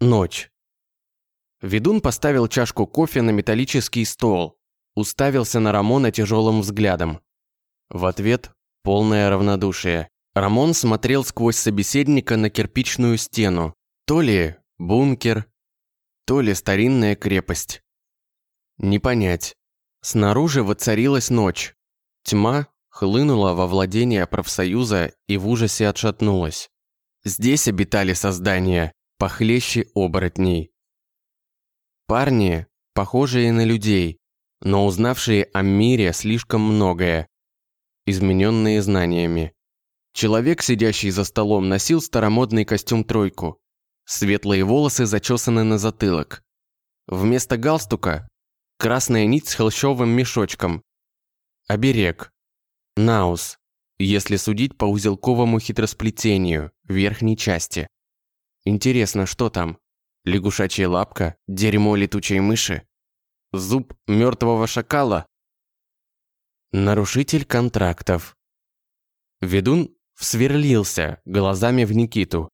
Ночь. Ведун поставил чашку кофе на металлический стол, уставился на Рамона тяжелым взглядом. В ответ полное равнодушие. Рамон смотрел сквозь собеседника на кирпичную стену. То ли бункер, то ли старинная крепость. Не понять. Снаружи воцарилась ночь. Тьма хлынула во владение профсоюза и в ужасе отшатнулась. Здесь обитали создания, похлеще оборотней. Парни, похожие на людей, но узнавшие о мире слишком многое, измененные знаниями. Человек, сидящий за столом, носил старомодный костюм-тройку. Светлые волосы зачесаны на затылок. Вместо галстука – красная нить с холщовым мешочком. Оберег. Наус, если судить по узелковому хитросплетению верхней части. Интересно, что там? Лягушачья лапка? Дерьмо летучей мыши? Зуб мертвого шакала? Нарушитель контрактов. Ведун всверлился глазами в Никиту.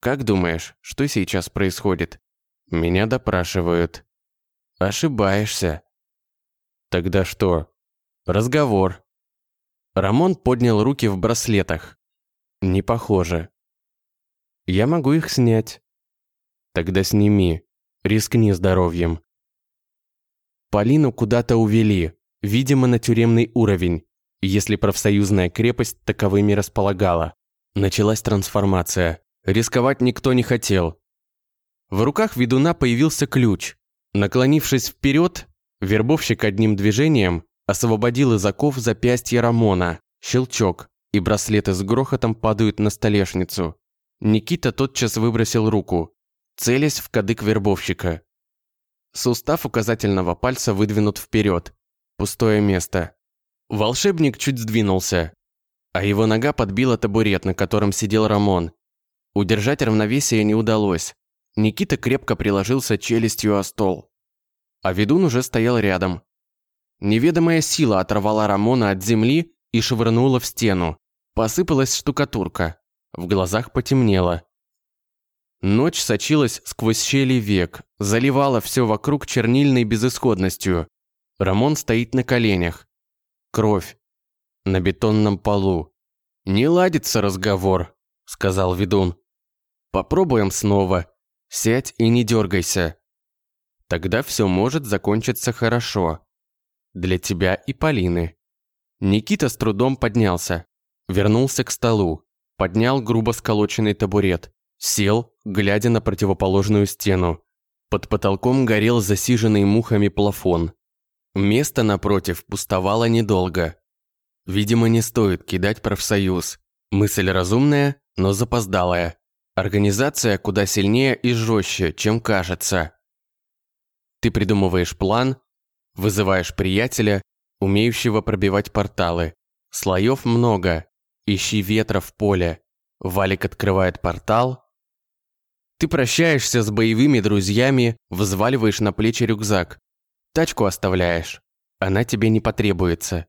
«Как думаешь, что сейчас происходит?» «Меня допрашивают». «Ошибаешься». «Тогда что?» «Разговор». Рамон поднял руки в браслетах. «Не похоже». «Я могу их снять». «Тогда сними. Рискни здоровьем». Полину куда-то увели, видимо, на тюремный уровень если профсоюзная крепость таковыми располагала. Началась трансформация. Рисковать никто не хотел. В руках ведуна появился ключ. Наклонившись вперед, вербовщик одним движением освободил из оков запястье Рамона. Щелчок, и браслеты с грохотом падают на столешницу. Никита тотчас выбросил руку, целясь в кадык вербовщика. Сустав указательного пальца выдвинут вперед. Пустое место. Волшебник чуть сдвинулся, а его нога подбила табурет, на котором сидел Рамон. Удержать равновесие не удалось. Никита крепко приложился челюстью о стол. А ведун уже стоял рядом. Неведомая сила оторвала Рамона от земли и швырнула в стену. Посыпалась штукатурка. В глазах потемнело. Ночь сочилась сквозь щели век, заливала все вокруг чернильной безысходностью. Рамон стоит на коленях. Кровь. На бетонном полу. «Не ладится разговор», — сказал ведун. «Попробуем снова. Сядь и не дергайся. Тогда все может закончиться хорошо. Для тебя и Полины». Никита с трудом поднялся. Вернулся к столу. Поднял грубо сколоченный табурет. Сел, глядя на противоположную стену. Под потолком горел засиженный мухами плафон. Место напротив пустовало недолго. Видимо, не стоит кидать профсоюз. Мысль разумная, но запоздалая. Организация куда сильнее и жестче, чем кажется. Ты придумываешь план, вызываешь приятеля, умеющего пробивать порталы. Слоев много. Ищи ветра в поле. Валик открывает портал. Ты прощаешься с боевыми друзьями, взваливаешь на плечи рюкзак. Тачку оставляешь. Она тебе не потребуется.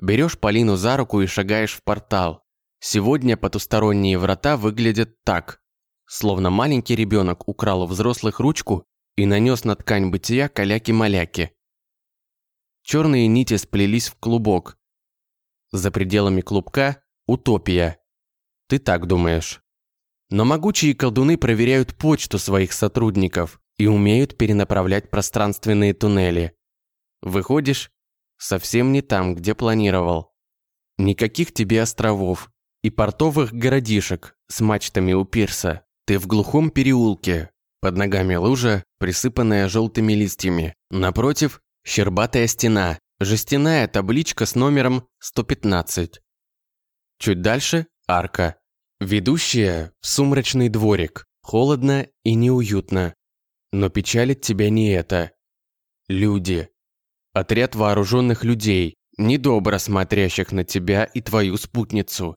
Берешь Полину за руку и шагаешь в портал. Сегодня потусторонние врата выглядят так. Словно маленький ребенок украл у взрослых ручку и нанес на ткань бытия каляки-маляки. Черные нити сплелись в клубок. За пределами клубка – утопия. Ты так думаешь. Но могучие колдуны проверяют почту своих сотрудников и умеют перенаправлять пространственные туннели. Выходишь совсем не там, где планировал. Никаких тебе островов и портовых городишек с мачтами у пирса. Ты в глухом переулке, под ногами лужа, присыпанная желтыми листьями. Напротив – щербатая стена, жестяная табличка с номером 115. Чуть дальше – арка, ведущая в сумрачный дворик. Холодно и неуютно. Но печалит тебя не это. Люди. Отряд вооруженных людей, недобро смотрящих на тебя и твою спутницу.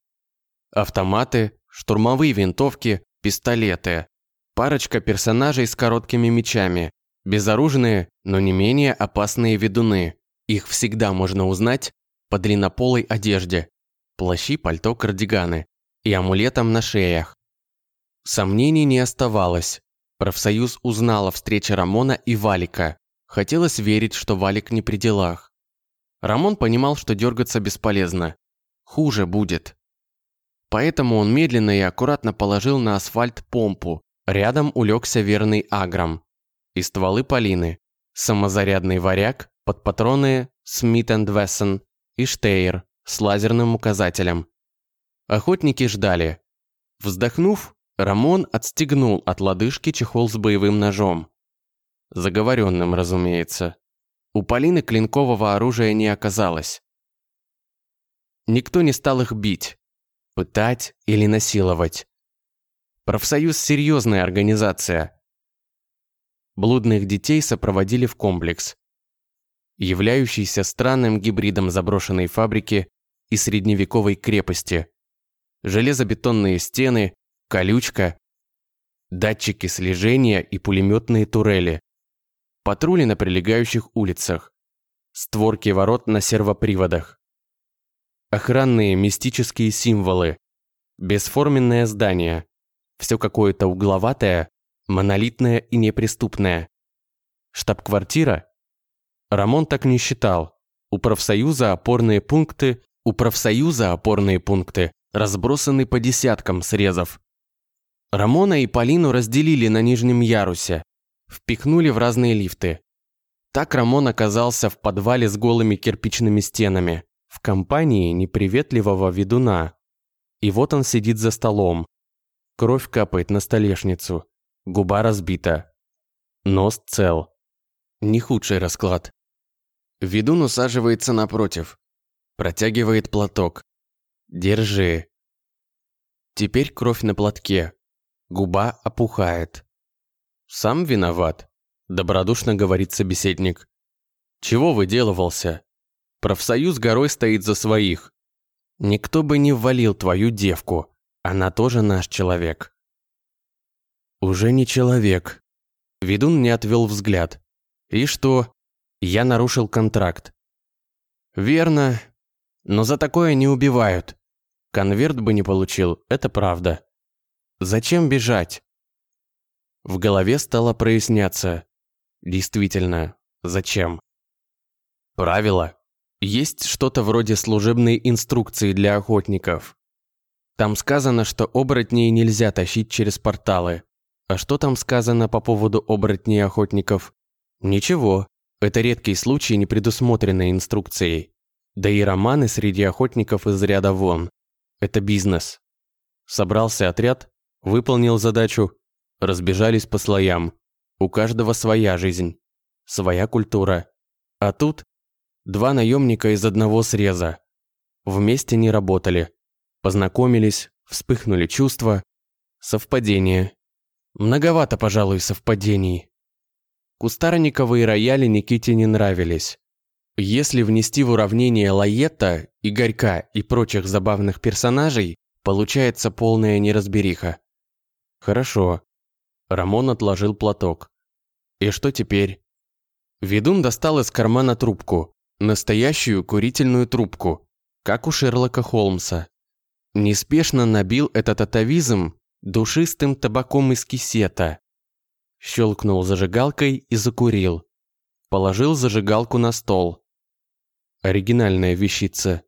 Автоматы, штурмовые винтовки, пистолеты. Парочка персонажей с короткими мечами. Безоружные, но не менее опасные ведуны. Их всегда можно узнать по длиннополой одежде. Плащи, пальто, кардиганы. И амулетам на шеях. Сомнений не оставалось. Профсоюз узнал о встрече Рамона и Валика. Хотелось верить, что Валик не при делах. Рамон понимал, что дергаться бесполезно. Хуже будет. Поэтому он медленно и аккуратно положил на асфальт помпу. Рядом улегся верный Аграм. И стволы Полины. Самозарядный варяг под патроны Смит энд Вессон и Штейр с лазерным указателем. Охотники ждали. Вздохнув, Рамон отстегнул от лодыжки чехол с боевым ножом. Заговоренным, разумеется. У Полины клинкового оружия не оказалось. Никто не стал их бить, пытать или насиловать. Профсоюз – серьезная организация. Блудных детей сопроводили в комплекс, являющийся странным гибридом заброшенной фабрики и средневековой крепости. Железобетонные стены, колючка, датчики слежения и пулеметные турели. Патрули на прилегающих улицах. Створки ворот на сервоприводах. Охранные мистические символы. Бесформенное здание. Все какое-то угловатое, монолитное и неприступное. Штаб-квартира? Рамон так не считал. У профсоюза опорные пункты, у профсоюза опорные пункты разбросаны по десяткам срезов. Рамона и Полину разделили на нижнем ярусе, впихнули в разные лифты. Так Рамон оказался в подвале с голыми кирпичными стенами в компании неприветливого ведуна. И вот он сидит за столом. Кровь капает на столешницу. Губа разбита. Нос цел. Не худший расклад. Ведун усаживается напротив. Протягивает платок. Держи. Теперь кровь на платке. Губа опухает. Сам виноват, добродушно говорит собеседник. Чего выделывался? Профсоюз горой стоит за своих. Никто бы не ввалил твою девку. Она тоже наш человек. Уже не человек. Ведун не отвел взгляд. И что? Я нарушил контракт. Верно. Но за такое не убивают. Конверт бы не получил, это правда. Зачем бежать? В голове стало проясняться. Действительно, зачем? Правило. Есть что-то вроде служебной инструкции для охотников. Там сказано, что оборотней нельзя тащить через порталы. А что там сказано по поводу оборотней охотников? Ничего. Это редкий случай, не предусмотренной инструкцией. Да и романы среди охотников из ряда вон. Это бизнес. Собрался отряд, выполнил задачу, разбежались по слоям. У каждого своя жизнь, своя культура. А тут Два наемника из одного среза. Вместе не работали. Познакомились, вспыхнули чувства. Совпадение. Многовато, пожалуй, совпадений. Кустарниковые рояли Никите не нравились. Если внести в уравнение Лаетта, Игорька и прочих забавных персонажей, получается полная неразбериха. Хорошо. Рамон отложил платок. И что теперь? Ведун достал из кармана трубку. Настоящую курительную трубку, как у Шерлока Холмса. Неспешно набил этот атовизм душистым табаком из кисета. Щелкнул зажигалкой и закурил. Положил зажигалку на стол. Оригинальная вещица.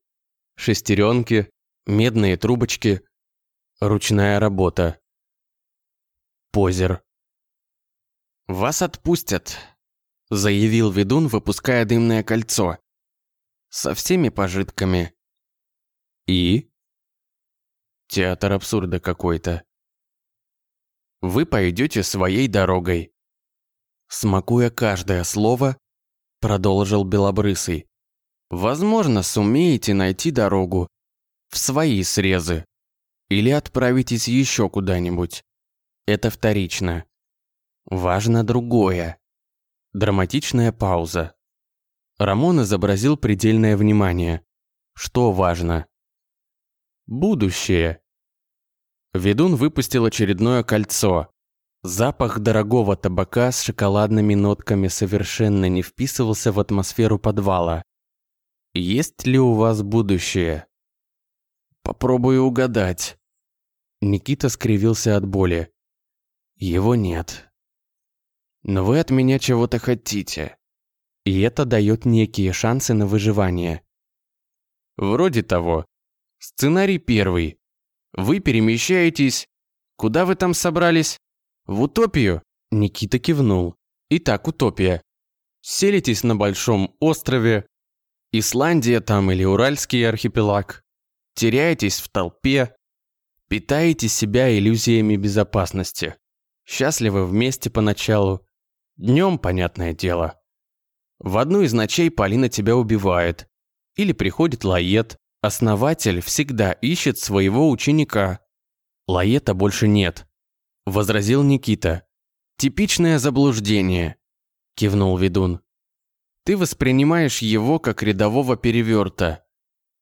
Шестеренки, медные трубочки, ручная работа. Позер. «Вас отпустят», – заявил ведун, выпуская дымное кольцо. «Со всеми пожитками». «И?» Театр абсурда какой-то. «Вы пойдете своей дорогой». Смакуя каждое слово, продолжил Белобрысый. «Возможно, сумеете найти дорогу в свои срезы или отправитесь еще куда-нибудь. Это вторично. Важно другое. Драматичная пауза. Рамон изобразил предельное внимание. Что важно? Будущее. Ведун выпустил очередное кольцо. Запах дорогого табака с шоколадными нотками совершенно не вписывался в атмосферу подвала. Есть ли у вас будущее? Попробую угадать. Никита скривился от боли. Его нет. Но вы от меня чего-то хотите. И это дает некие шансы на выживание. Вроде того. Сценарий первый. Вы перемещаетесь... Куда вы там собрались? В утопию? Никита кивнул. Итак, утопия. Селитесь на большом острове. Исландия там или Уральский архипелаг. Теряетесь в толпе. Питаете себя иллюзиями безопасности. Счастливы вместе поначалу. Днем, понятное дело. В одну из ночей Полина тебя убивает. Или приходит Лает. Основатель всегда ищет своего ученика. Лаета больше нет. Возразил Никита. Типичное заблуждение. Кивнул ведун. Ты воспринимаешь его как рядового переверта.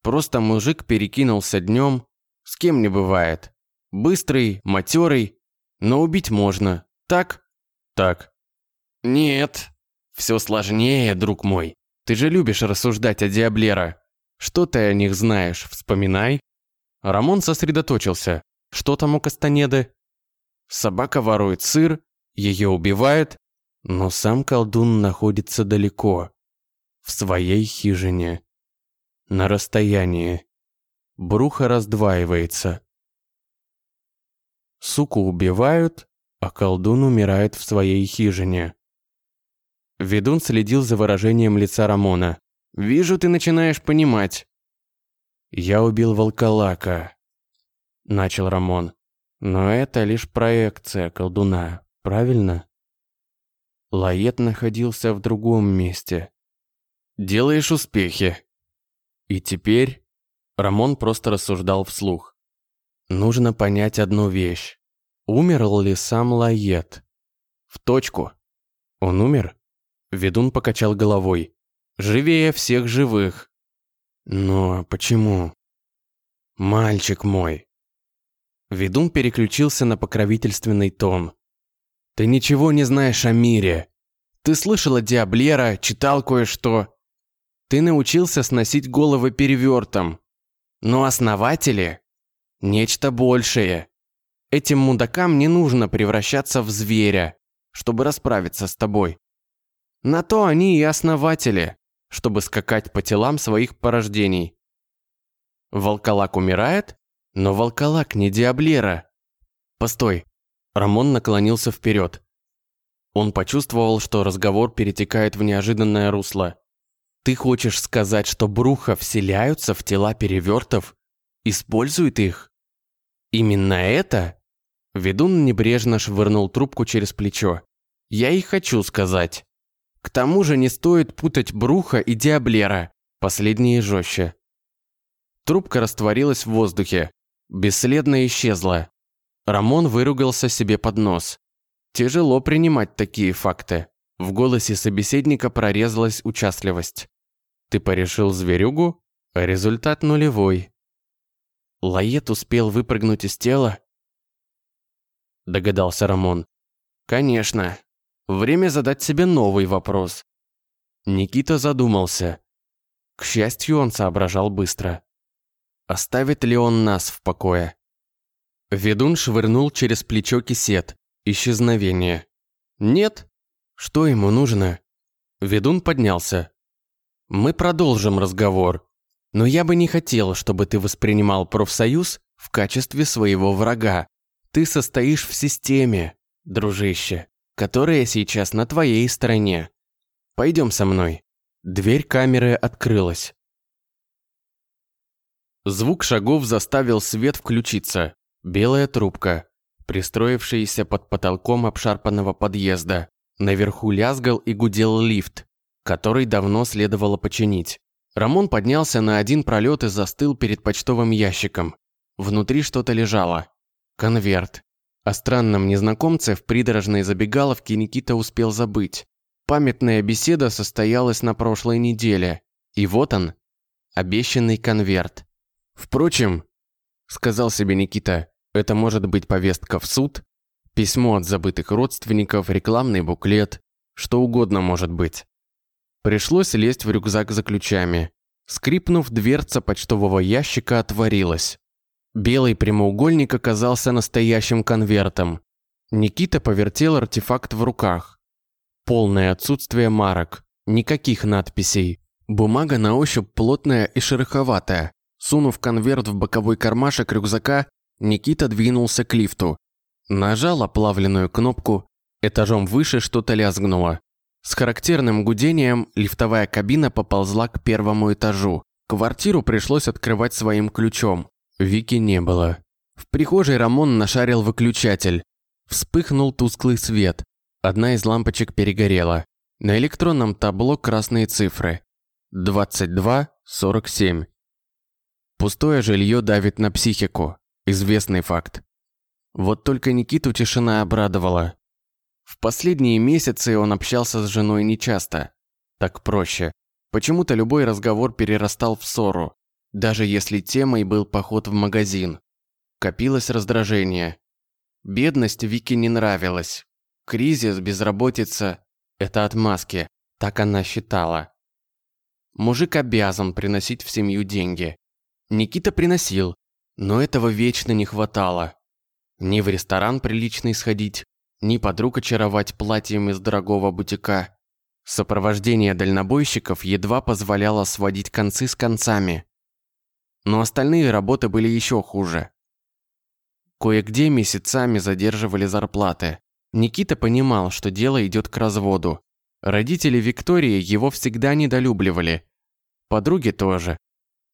Просто мужик перекинулся днем. С кем не бывает. Быстрый, матерый. Но убить можно. Так? Так. Нет. Все сложнее, друг мой. Ты же любишь рассуждать о Диаблера. Что ты о них знаешь? Вспоминай. Рамон сосредоточился. Что там у Кастанеды? Собака ворует сыр, ее убивают, но сам колдун находится далеко, в своей хижине, на расстоянии. Брухо раздваивается. Суку убивают, а колдун умирает в своей хижине. Ведун следил за выражением лица Рамона. «Вижу, ты начинаешь понимать». «Я убил волколака», — начал Рамон. «Но это лишь проекция колдуна, правильно?» Лает находился в другом месте. «Делаешь успехи». И теперь Рамон просто рассуждал вслух. Нужно понять одну вещь. Умерл ли сам Лает? В точку. Он умер? Ведун покачал головой. «Живее всех живых». «Но почему?» «Мальчик мой». Ведун переключился на покровительственный тон. «Ты ничего не знаешь о мире. Ты слышал о Диаблера, читал кое-что. Ты научился сносить головы перевертом. Но основатели – нечто большее. Этим мудакам не нужно превращаться в зверя, чтобы расправиться с тобой. На то они и основатели, чтобы скакать по телам своих порождений. Волколак умирает, но волколак не Диаблера. Постой. Рамон наклонился вперед. Он почувствовал, что разговор перетекает в неожиданное русло. Ты хочешь сказать, что бруха вселяются в тела перевертов? Используют их? Именно это? Ведун небрежно швырнул трубку через плечо. Я и хочу сказать. К тому же не стоит путать Бруха и Диаблера, последние жестче. Трубка растворилась в воздухе, бесследно исчезла. Рамон выругался себе под нос. Тяжело принимать такие факты. В голосе собеседника прорезалась участливость. «Ты порешил зверюгу? Результат нулевой». Лает успел выпрыгнуть из тела? Догадался Рамон. «Конечно. Время задать себе новый вопрос. Никита задумался. К счастью, он соображал быстро. Оставит ли он нас в покое? Ведун швырнул через плечо кисет. Исчезновение. Нет? Что ему нужно? Ведун поднялся. Мы продолжим разговор. Но я бы не хотел, чтобы ты воспринимал профсоюз в качестве своего врага. Ты состоишь в системе, дружище которая сейчас на твоей стороне. Пойдем со мной». Дверь камеры открылась. Звук шагов заставил свет включиться. Белая трубка, пристроившаяся под потолком обшарпанного подъезда. Наверху лязгал и гудел лифт, который давно следовало починить. Рамон поднялся на один пролет и застыл перед почтовым ящиком. Внутри что-то лежало. Конверт. О странном незнакомце в придорожной забегаловке Никита успел забыть. Памятная беседа состоялась на прошлой неделе. И вот он, обещанный конверт. Впрочем, сказал себе Никита, это может быть повестка в суд, письмо от забытых родственников, рекламный буклет, что угодно может быть. Пришлось лезть в рюкзак за ключами. Скрипнув, дверца почтового ящика отворилась. Белый прямоугольник оказался настоящим конвертом. Никита повертел артефакт в руках. Полное отсутствие марок. Никаких надписей. Бумага на ощупь плотная и шероховатая. Сунув конверт в боковой кармашек рюкзака, Никита двинулся к лифту. Нажал оплавленную кнопку, этажом выше что-то лязгнуло. С характерным гудением лифтовая кабина поползла к первому этажу. Квартиру пришлось открывать своим ключом. Вики не было. В прихожей Рамон нашарил выключатель. Вспыхнул тусклый свет. Одна из лампочек перегорела. На электронном табло красные цифры. 22-47. Пустое жилье давит на психику. Известный факт. Вот только Никиту тишина обрадовала. В последние месяцы он общался с женой нечасто. Так проще. Почему-то любой разговор перерастал в ссору, даже если темой был поход в магазин. Копилось раздражение. Бедность Вике не нравилась. Кризис, безработица – это отмазки, так она считала. Мужик обязан приносить в семью деньги. Никита приносил, но этого вечно не хватало. Ни в ресторан приличный сходить, ни подруг очаровать платьем из дорогого бутика. Сопровождение дальнобойщиков едва позволяло сводить концы с концами. Но остальные работы были еще хуже. Кое-где месяцами задерживали зарплаты. Никита понимал, что дело идет к разводу. Родители Виктории его всегда недолюбливали. Подруги тоже.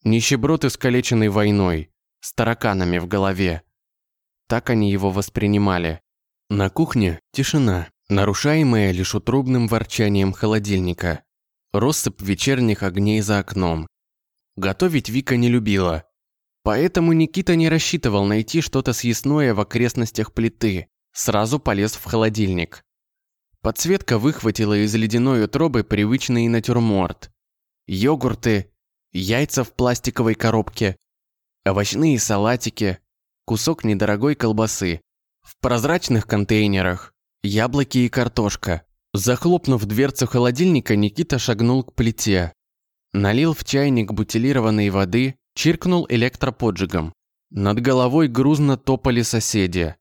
Нищеброд искалеченный войной, с тараканами в голове. Так они его воспринимали. На кухне тишина, нарушаемая лишь утробным ворчанием холодильника. Россыпь вечерних огней за окном. Готовить Вика не любила. Поэтому Никита не рассчитывал найти что-то съестное в окрестностях плиты. Сразу полез в холодильник. Подсветка выхватила из ледяной утробы привычный натюрморт. Йогурты, яйца в пластиковой коробке, овощные салатики, кусок недорогой колбасы. В прозрачных контейнерах яблоки и картошка. Захлопнув дверцу холодильника, Никита шагнул к плите. Налил в чайник бутилированной воды, чиркнул электроподжигом. Над головой грузно топали соседи.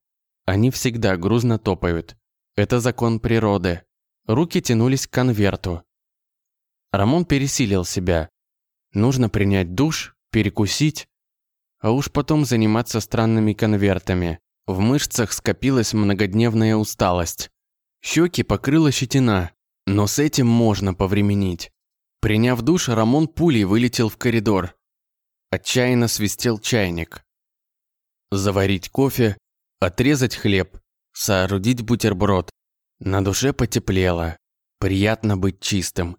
Они всегда грузно топают. Это закон природы. Руки тянулись к конверту. Рамон пересилил себя. Нужно принять душ, перекусить, а уж потом заниматься странными конвертами. В мышцах скопилась многодневная усталость. Щеки покрыла щетина, но с этим можно повременить. Приняв душ, Рамон пулей вылетел в коридор. Отчаянно свистел чайник. Заварить кофе, отрезать хлеб, соорудить бутерброд. На душе потеплело. Приятно быть чистым.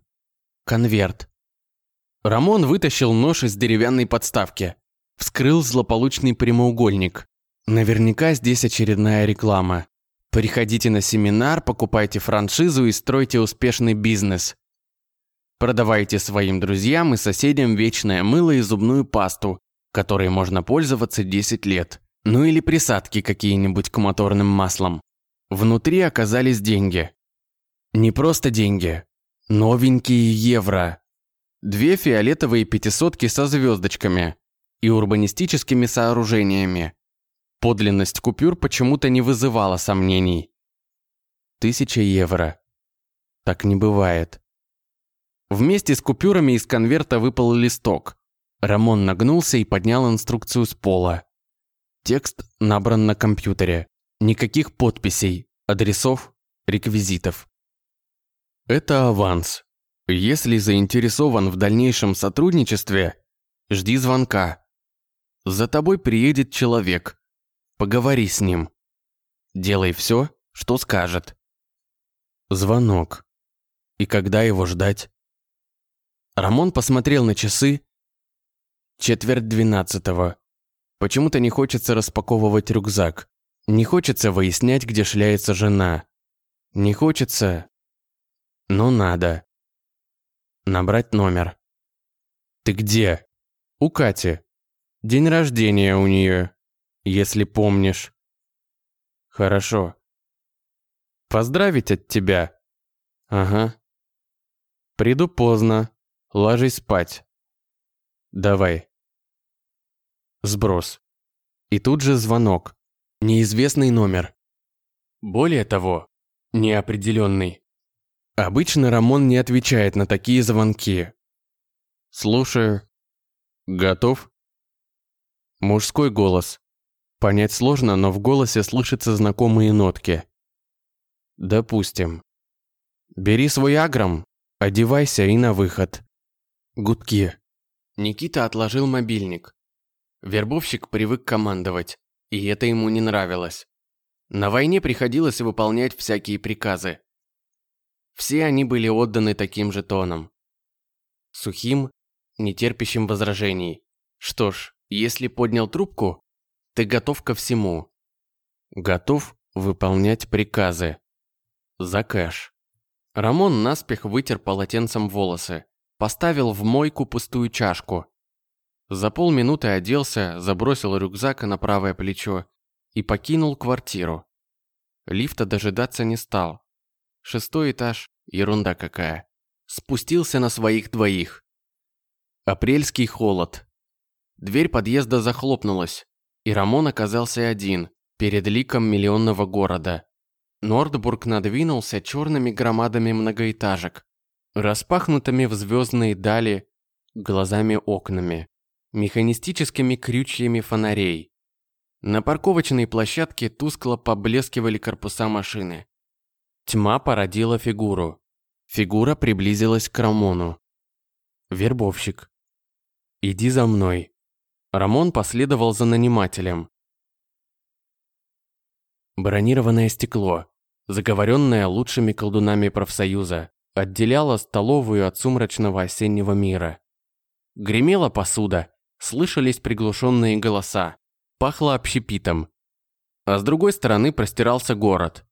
Конверт. Рамон вытащил нож из деревянной подставки. Вскрыл злополучный прямоугольник. Наверняка здесь очередная реклама. Приходите на семинар, покупайте франшизу и стройте успешный бизнес. Продавайте своим друзьям и соседям вечное мыло и зубную пасту, которой можно пользоваться 10 лет. Ну или присадки какие-нибудь к моторным маслам. Внутри оказались деньги. Не просто деньги. Новенькие евро. Две фиолетовые пятисотки со звездочками и урбанистическими сооружениями. Подлинность купюр почему-то не вызывала сомнений. Тысяча евро. Так не бывает. Вместе с купюрами из конверта выпал листок. Рамон нагнулся и поднял инструкцию с пола. Текст набран на компьютере. Никаких подписей, адресов, реквизитов. Это аванс. Если заинтересован в дальнейшем сотрудничестве, жди звонка. За тобой приедет человек. Поговори с ним. Делай все, что скажет. Звонок. И когда его ждать? Рамон посмотрел на часы. Четверть двенадцатого. Почему-то не хочется распаковывать рюкзак. Не хочется выяснять, где шляется жена. Не хочется, но надо. Набрать номер. Ты где? У Кати. День рождения у нее если помнишь. Хорошо. Поздравить от тебя? Ага. Приду поздно. Ложись спать. Давай. Сброс. И тут же звонок. Неизвестный номер. Более того, неопределенный. Обычно Рамон не отвечает на такие звонки. Слушаю. Готов? Мужской голос. Понять сложно, но в голосе слышатся знакомые нотки. Допустим. Бери свой агром, одевайся и на выход. Гудки. Никита отложил мобильник. Вербовщик привык командовать, и это ему не нравилось. На войне приходилось выполнять всякие приказы. Все они были отданы таким же тоном. Сухим, нетерпящим возражений. Что ж, если поднял трубку, ты готов ко всему. Готов выполнять приказы. За кэш. Рамон наспех вытер полотенцем волосы. Поставил в мойку пустую чашку. За полминуты оделся, забросил рюкзак на правое плечо и покинул квартиру. Лифта дожидаться не стал. Шестой этаж, ерунда какая. Спустился на своих двоих. Апрельский холод. Дверь подъезда захлопнулась, и Рамон оказался один, перед ликом миллионного города. Нордбург надвинулся черными громадами многоэтажек, распахнутыми в звездные дали глазами окнами, механистическими крючьями фонарей. На парковочной площадке тускло поблескивали корпуса машины. Тьма породила фигуру. Фигура приблизилась к Рамону. Вербовщик. «Иди за мной». Рамон последовал за нанимателем. Бронированное стекло, заговоренное лучшими колдунами профсоюза, отделяло столовую от сумрачного осеннего мира. Гремела посуда, слышались приглушенные голоса, пахло общепитом. А с другой стороны простирался город.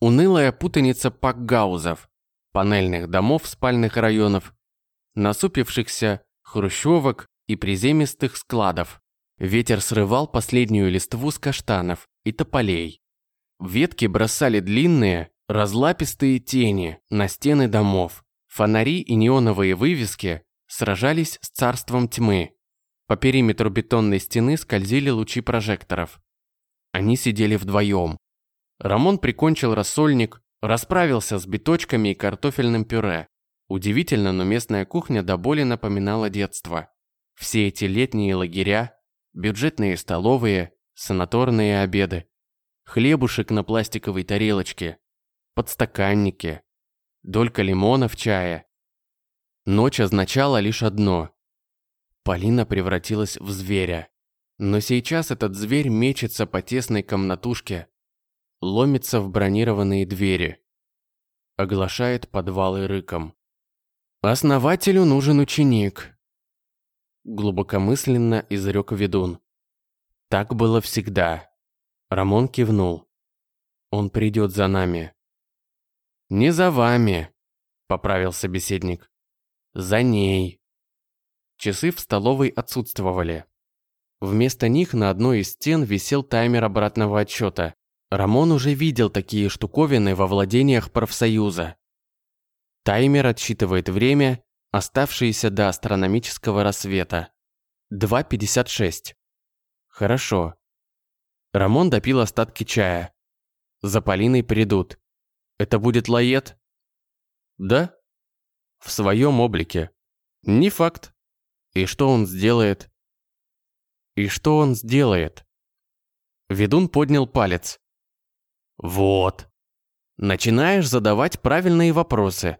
Унылая путаница пакгаузов, панельных домов спальных районов, насупившихся хрущевок и приземистых складов. Ветер срывал последнюю листву с каштанов и тополей. Ветки бросали длинные, разлапистые тени на стены домов. Фонари и неоновые вывески сражались с царством тьмы. По периметру бетонной стены скользили лучи прожекторов. Они сидели вдвоем. Рамон прикончил рассольник, расправился с биточками и картофельным пюре. Удивительно, но местная кухня до боли напоминала детство. Все эти летние лагеря, бюджетные столовые, санаторные обеды, хлебушек на пластиковой тарелочке, подстаканники, долька лимона в чае. Ночь означала лишь одно. Полина превратилась в зверя. Но сейчас этот зверь мечется по тесной комнатушке, ломится в бронированные двери, оглашает подвалы рыком. «Основателю нужен ученик», глубокомысленно изрек ведун. Так было всегда. Рамон кивнул. Он придет за нами. Не за вами, поправил собеседник. За ней. Часы в столовой отсутствовали. Вместо них на одной из стен висел таймер обратного отсчета. Рамон уже видел такие штуковины во владениях профсоюза. Таймер отсчитывает время оставшиеся до астрономического рассвета. 2.56. Хорошо. Рамон допил остатки чая. За Полиной придут. Это будет лает? Да. В своем облике. Не факт. И что он сделает? И что он сделает? Ведун поднял палец. Вот. Начинаешь задавать правильные вопросы.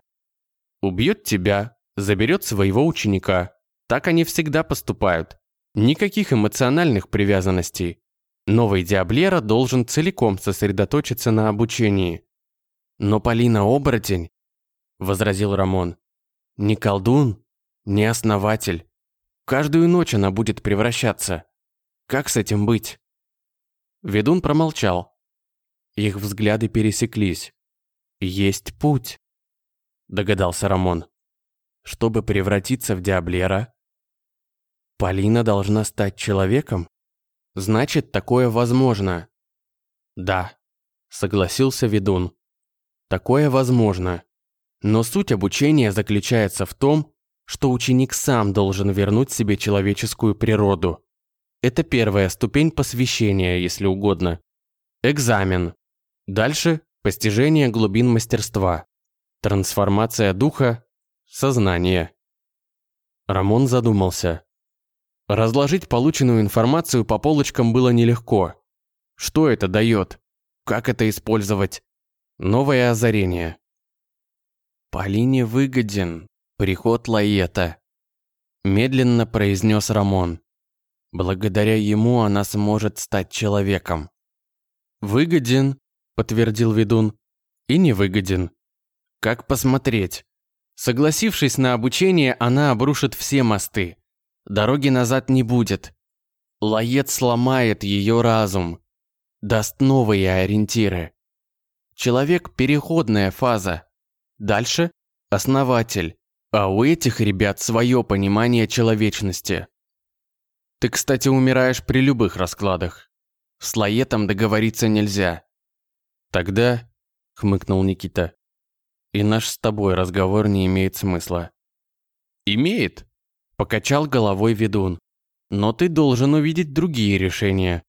Убьет тебя, заберет своего ученика. Так они всегда поступают. Никаких эмоциональных привязанностей. Новый Диаблера должен целиком сосредоточиться на обучении. «Но Полина оборотень», – возразил Рамон. «Не колдун, не основатель. Каждую ночь она будет превращаться. Как с этим быть?» Ведун промолчал. Их взгляды пересеклись. «Есть путь», – догадался Рамон чтобы превратиться в Диаблера? Полина должна стать человеком? Значит, такое возможно. Да, согласился ведун. Такое возможно. Но суть обучения заключается в том, что ученик сам должен вернуть себе человеческую природу. Это первая ступень посвящения, если угодно. Экзамен. Дальше – постижение глубин мастерства. Трансформация духа – сознание. Рамон задумался. Разложить полученную информацию по полочкам было нелегко. Что это дает? Как это использовать? Новое озарение. «Полине выгоден приход Лаета», – медленно произнес Рамон. «Благодаря ему она сможет стать человеком». «Выгоден», – подтвердил ведун, – «и невыгоден. Как посмотреть? Согласившись на обучение, она обрушит все мосты. Дороги назад не будет. Лаед сломает ее разум. Даст новые ориентиры. Человек – переходная фаза. Дальше – основатель. А у этих ребят свое понимание человечности. Ты, кстати, умираешь при любых раскладах. С Лаетом договориться нельзя. Тогда, хмыкнул Никита, и наш с тобой разговор не имеет смысла. Имеет, покачал головой ведун. Но ты должен увидеть другие решения.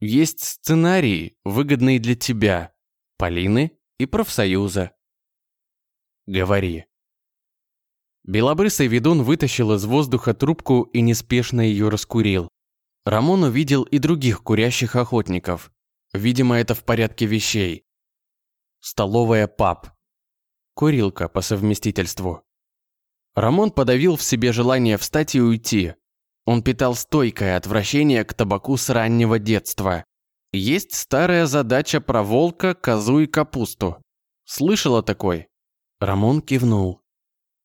Есть сценарии, выгодные для тебя, Полины и профсоюза. Говори. Белобрысый ведун вытащил из воздуха трубку и неспешно ее раскурил. Рамон увидел и других курящих охотников. Видимо, это в порядке вещей. Столовая паб. Курилка по совместительству. Рамон подавил в себе желание встать и уйти. Он питал стойкое отвращение к табаку с раннего детства. Есть старая задача про волка, козу и капусту. Слышала такой? Рамон кивнул.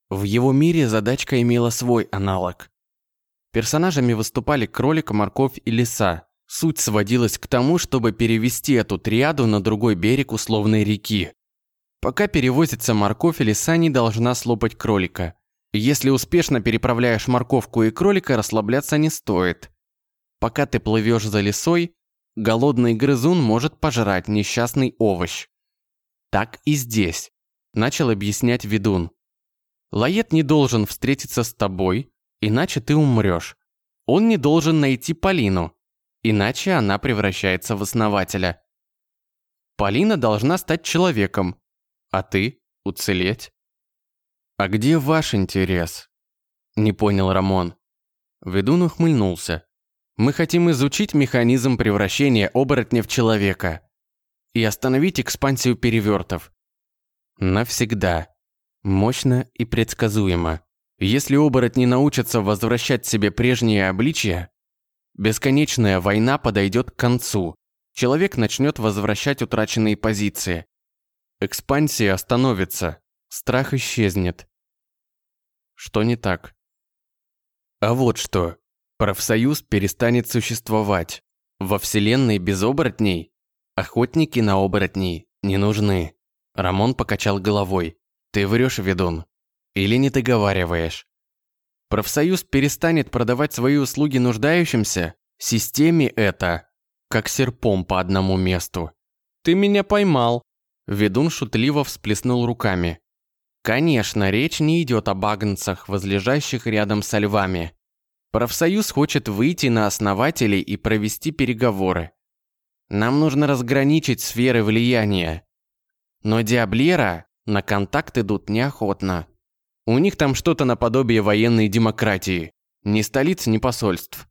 В его мире задачка имела свой аналог. Персонажами выступали кролик, морковь и лиса. Суть сводилась к тому, чтобы перевести эту триаду на другой берег условной реки. Пока перевозится морковь, лиса не должна слопать кролика. Если успешно переправляешь морковку и кролика, расслабляться не стоит. Пока ты плывешь за лисой, голодный грызун может пожрать несчастный овощ. Так и здесь, начал объяснять ведун. Лает не должен встретиться с тобой, иначе ты умрешь. Он не должен найти Полину, иначе она превращается в основателя. Полина должна стать человеком, а ты уцелеть. А где ваш интерес? Не понял Рамон. Ведун ухмыльнулся. Мы хотим изучить механизм превращения оборотня в человека и остановить экспансию перевертов. Навсегда. Мощно и предсказуемо. Если оборотни научатся возвращать себе прежние обличия, бесконечная война подойдет к концу. Человек начнет возвращать утраченные позиции. Экспансия остановится, страх исчезнет. Что не так? А вот что. Профсоюз перестанет существовать. Во вселенной без оборотней охотники на оборотней не нужны. Рамон покачал головой. Ты врешь, ведун. Или не договариваешь. Профсоюз перестанет продавать свои услуги нуждающимся? Системе это, как серпом по одному месту. Ты меня поймал. Ведун шутливо всплеснул руками. Конечно, речь не идет об агнцах, возлежащих рядом со львами. Профсоюз хочет выйти на основателей и провести переговоры. Нам нужно разграничить сферы влияния. Но Диаблера на контакт идут неохотно. У них там что-то наподобие военной демократии. Ни столиц, ни посольств.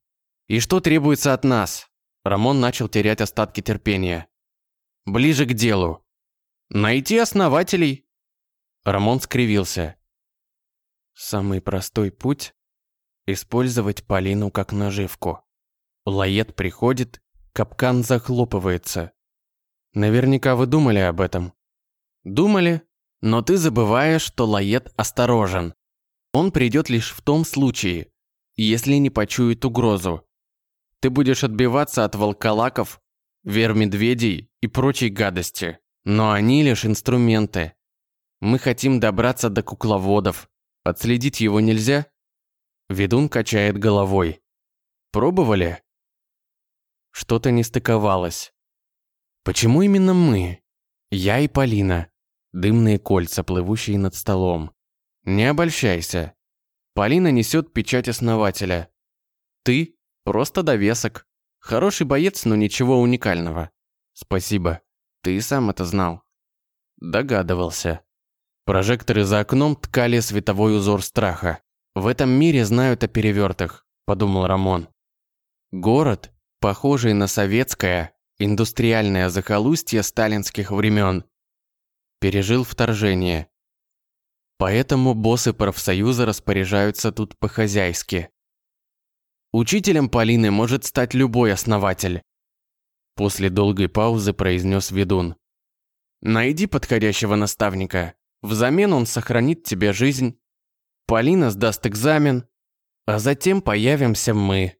И что требуется от нас? Рамон начал терять остатки терпения. Ближе к делу. Найти основателей. Рамон скривился. Самый простой путь – использовать Полину как наживку. Лает приходит, капкан захлопывается. Наверняка вы думали об этом. Думали, но ты забываешь, что Лает осторожен. Он придет лишь в том случае, если не почует угрозу. Ты будешь отбиваться от волколаков, вермедведей и прочей гадости. Но они лишь инструменты. Мы хотим добраться до кукловодов. Отследить его нельзя? Ведун качает головой. Пробовали? Что-то не стыковалось. Почему именно мы? Я и Полина дымные кольца, плывущие над столом. Не обольщайся. Полина несет печать основателя. Ты просто довесок. Хороший боец, но ничего уникального. Спасибо. Ты сам это знал. Догадывался. Прожекторы за окном ткали световой узор страха. «В этом мире знают о перевертах», – подумал Рамон. Город, похожий на советское, индустриальное захолустье сталинских времен, пережил вторжение. Поэтому боссы профсоюза распоряжаются тут по-хозяйски. Учителем Полины может стать любой основатель. После долгой паузы произнес ведун. Найди подходящего наставника. Взамен он сохранит тебе жизнь. Полина сдаст экзамен, а затем появимся мы.